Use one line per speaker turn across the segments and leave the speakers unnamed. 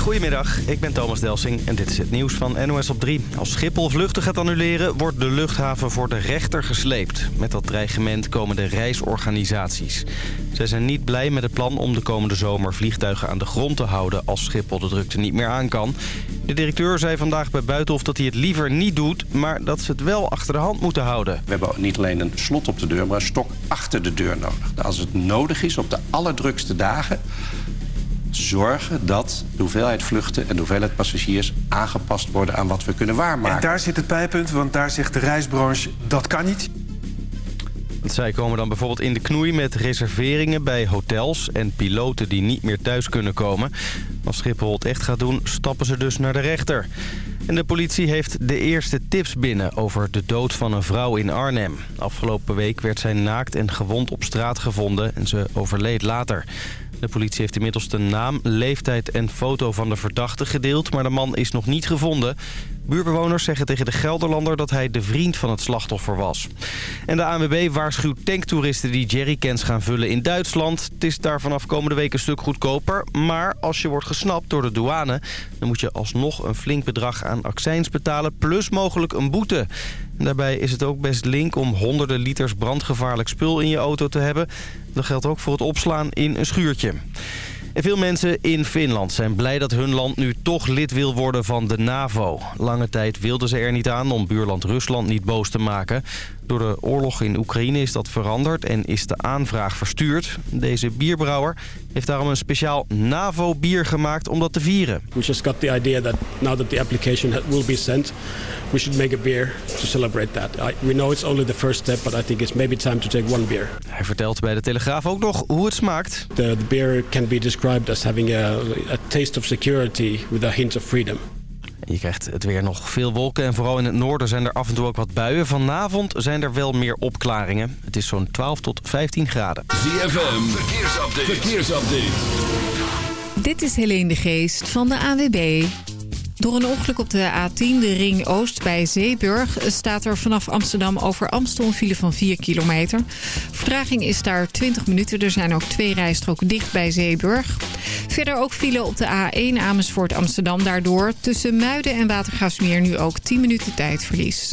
Goedemiddag, ik ben Thomas Delsing en dit is het nieuws van NOS op 3. Als Schiphol vluchten gaat annuleren, wordt de luchthaven voor de rechter gesleept. Met dat dreigement komen de reisorganisaties. Zij zijn niet blij met het plan om de komende zomer vliegtuigen aan de grond te houden... als Schiphol de drukte niet meer aan kan. De directeur zei vandaag bij Buitenhof dat hij het liever niet doet... maar dat ze het wel achter de hand moeten houden.
We hebben niet alleen een slot op de deur, maar een stok achter de deur nodig. Als het nodig is op de allerdrukste dagen zorgen dat de hoeveelheid vluchten en de hoeveelheid passagiers aangepast worden aan wat we kunnen waarmaken.
En daar zit het pijpunt, want daar zegt de reisbranche dat kan niet.
Zij komen dan bijvoorbeeld in de knoei met reserveringen bij hotels en piloten die niet meer thuis kunnen komen. Als Schiphol het echt gaat doen, stappen ze dus naar de rechter. En de politie heeft de eerste tips binnen over de dood van een vrouw in Arnhem. Afgelopen week werd zij naakt en gewond op straat gevonden en ze overleed later. De politie heeft inmiddels de naam, leeftijd en foto van de verdachte gedeeld... maar de man is nog niet gevonden. Buurbewoners zeggen tegen de Gelderlander dat hij de vriend van het slachtoffer was. En de ANWB waarschuwt tanktoeristen die jerrycans gaan vullen in Duitsland. Het is daar vanaf komende week een stuk goedkoper. Maar als je wordt gesnapt door de douane... dan moet je alsnog een flink bedrag aan accijns betalen... plus mogelijk een boete. daarbij is het ook best link om honderden liters brandgevaarlijk spul in je auto te hebben. Dat geldt ook voor het opslaan in een schuurtje. En veel mensen in Finland zijn blij dat hun land nu toch lid wil worden van de NAVO. Lange tijd wilden ze er niet aan om buurland Rusland niet boos te maken. Door de oorlog in Oekraïne is dat veranderd en is de aanvraag verstuurd. Deze bierbrouwer heeft daarom een speciaal NAVO-bier gemaakt om dat te vieren.
We just got the idea that now that the application will be sent, we should make a beer to celebrate that. We know it's only the first step, but I think it's maybe time to take one beer.
Hij vertelt bij de Telegraaf ook nog hoe het smaakt.
The, the beer can be described as having a, a taste of security with a hint of freedom.
Je krijgt het weer nog veel wolken en vooral in het noorden zijn er af en toe ook wat buien. Vanavond zijn er wel meer opklaringen. Het is zo'n 12 tot 15 graden.
ZFM, verkeersupdate. verkeersupdate.
Dit is Helene de Geest van de AWB. Door een ongeluk op de A10, de Ring Oost bij Zeeburg... staat er vanaf Amsterdam over Amstel een file van 4 kilometer. Vertraging is daar 20 minuten. Er zijn ook twee rijstroken dicht bij Zeeburg. Verder ook file op de A1 Amersfoort Amsterdam. Daardoor tussen Muiden en Watergraafsmeer nu ook 10 minuten tijdverlies.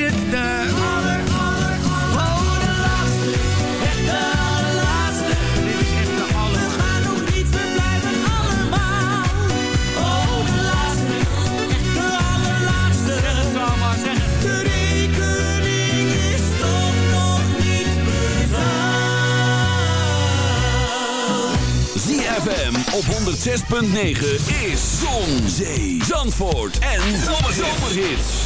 Echt,
je weet het, de... Dit is echt de aller...
We gaan nog niet, we blijven allemaal. Oh, de laatste, echt de allerlaatste.
Zeg het zo, Ammar, zeg het.
De rekening is toch nog niet betaald.
ZFM op 106.9 is Zon, Zee, Zandvoort en Zomerhits.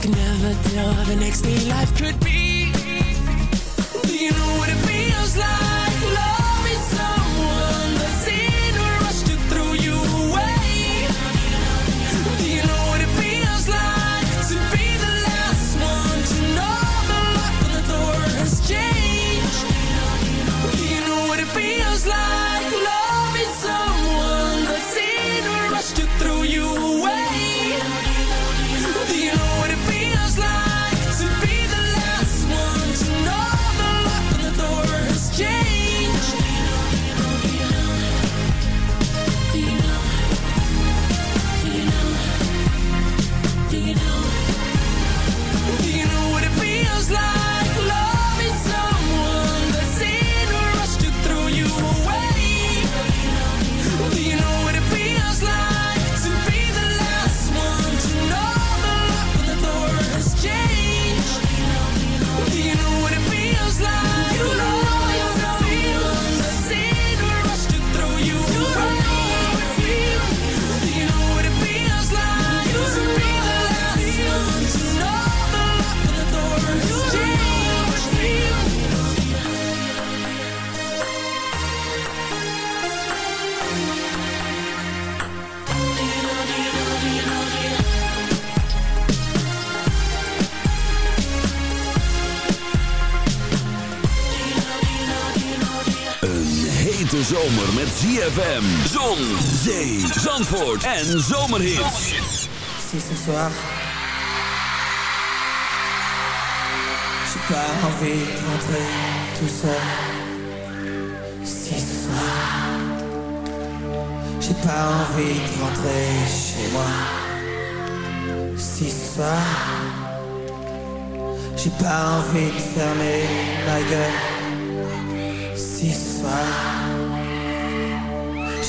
could never tell the next day life could be.
zomer met ZFM. Zon, zee, zandvoort en zomerhit.
Si ce soir, j'ai pas envie de rentrer tout seul. Si ce soir, j'ai pas envie de rentrer chez moi. Si ce soir, j'ai pas envie de fermer ma gueule. Si ce soir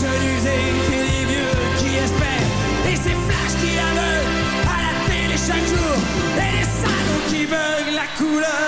jeunes usés et des vieux qui espèrent. Et ces flashs qui aveuglent à la télé chaque jour. Et les salons qui beuglent la couleur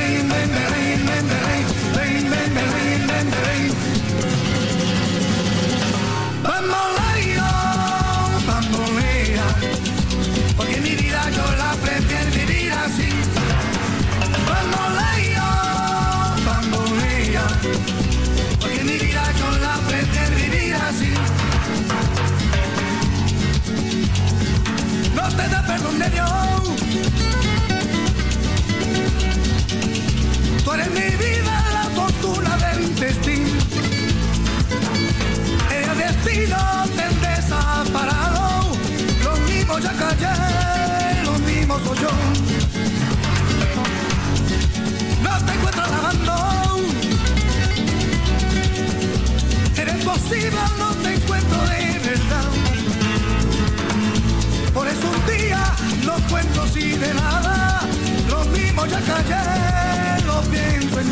Tú eres mi vida, la fortuna del destino. El destino te desaparado. Lo mismo ya callé, lo mismo soy yo. No te encuentro lavando. Eres posible, no te encuentro de verdad. Por eso un día no cuento así de nada. Lo mismo ya callé,
love in zijn.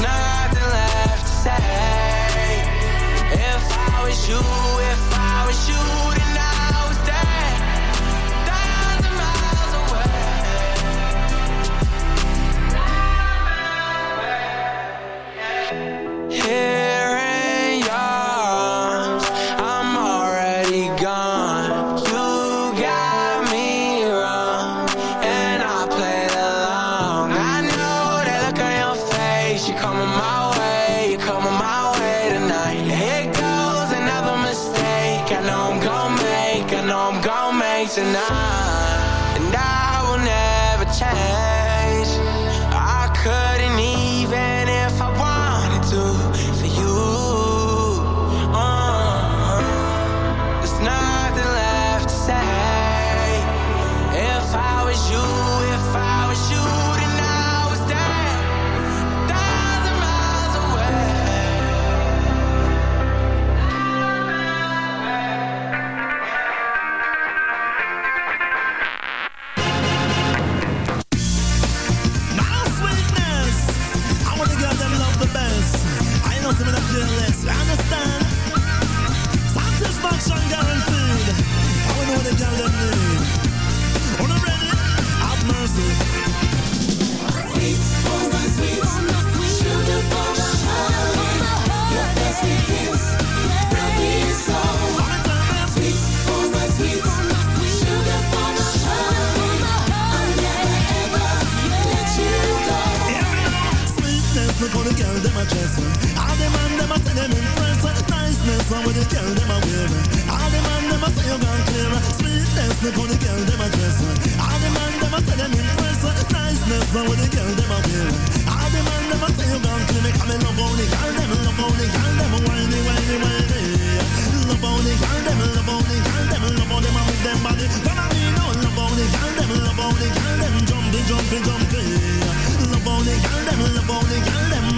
nothing left to say. If I was you, if I was you, then
Look how uh, the girl them a dress. All the them a say them impress. Niceness, how the girl them a wear. All the man them a say you gone. Me come in love only girl them, love only girl them, whiny, whiny, whiny. Love only girl them, love only girl them, love only man with them body. Follow me now, love only girl them, love only girl them, jumping, jumping, jumping. Love only girl them, love only girl them,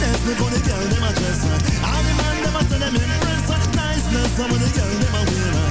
Look how the girl them a dress. All the man them a say them impress. Niceness, how the girl them.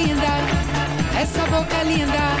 linda, essa boca é linda.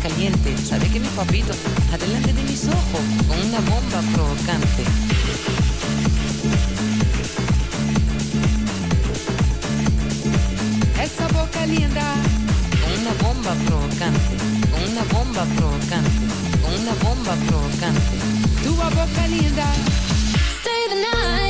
caliente. Sabe que mi papito adelante de mis ojos con una bomba provocante.
Esa boca linda
con una bomba provocante, con una bomba provocante, con una bomba provocante.
Tu boca linda.
Stay the night.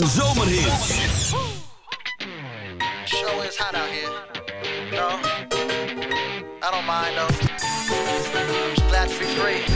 en zomerhits.
Show is hot out here. No, I don't mind though. I'm just glad to be free.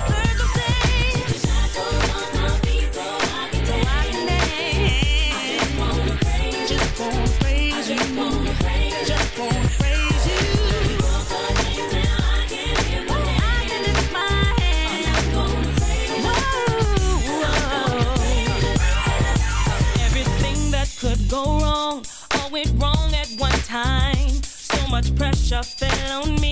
on me.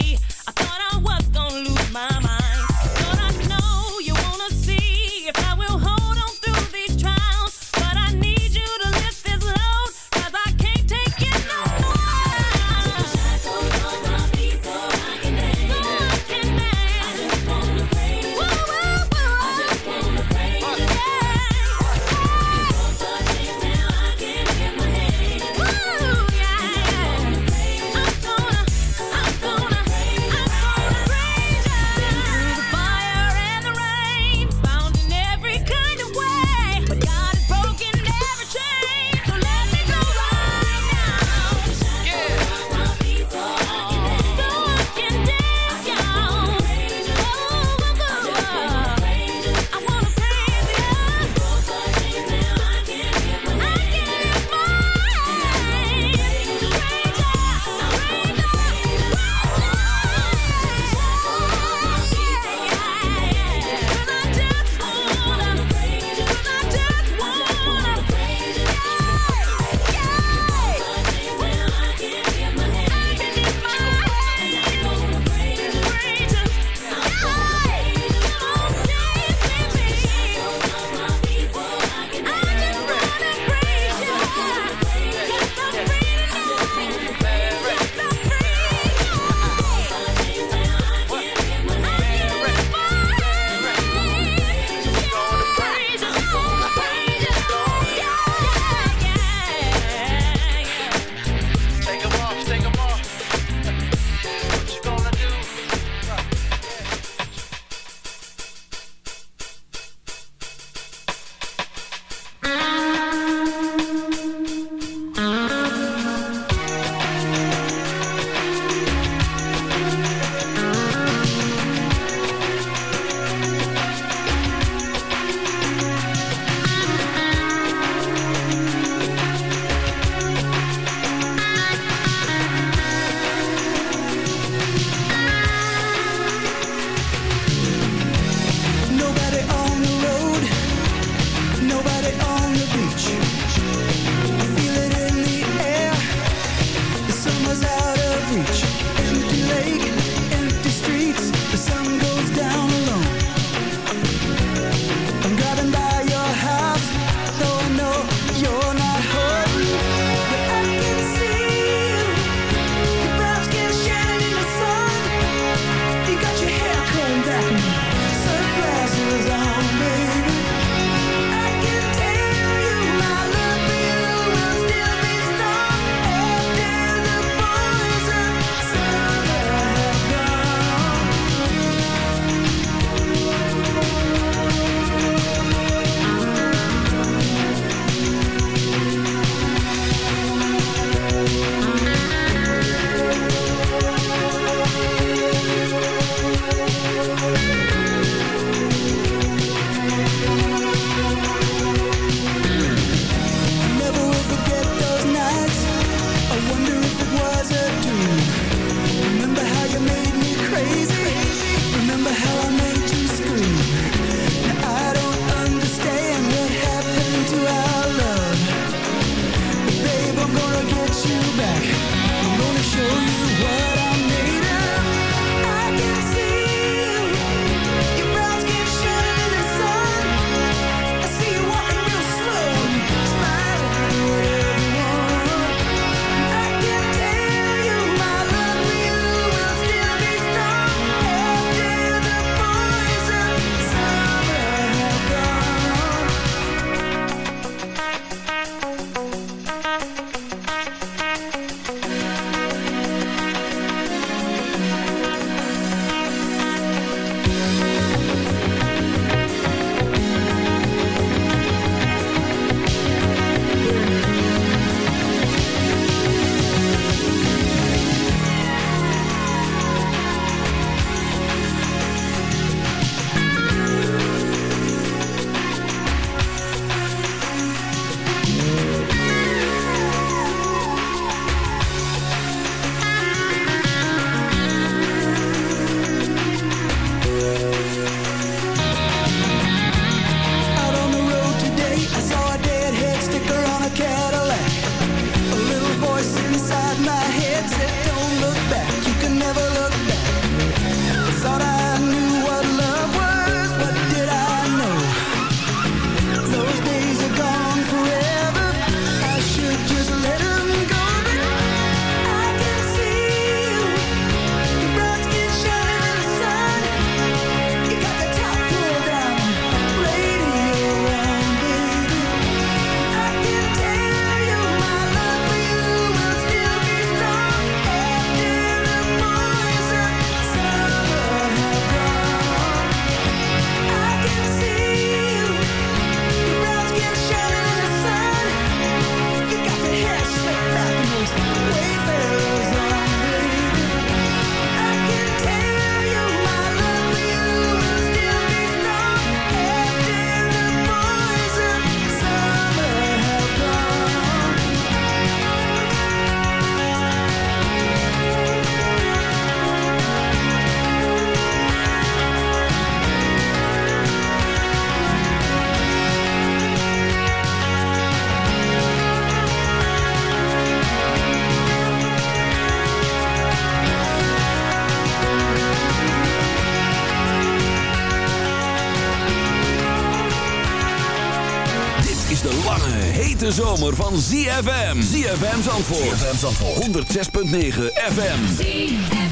Hete zomer van ZFM. ZFM Zandvoort. ZFM Zandvoort. 106.9 FM.
ZFM.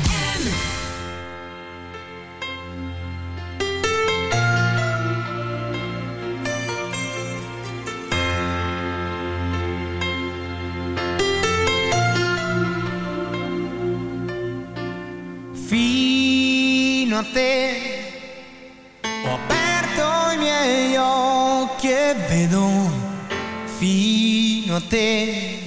Fino a te manter.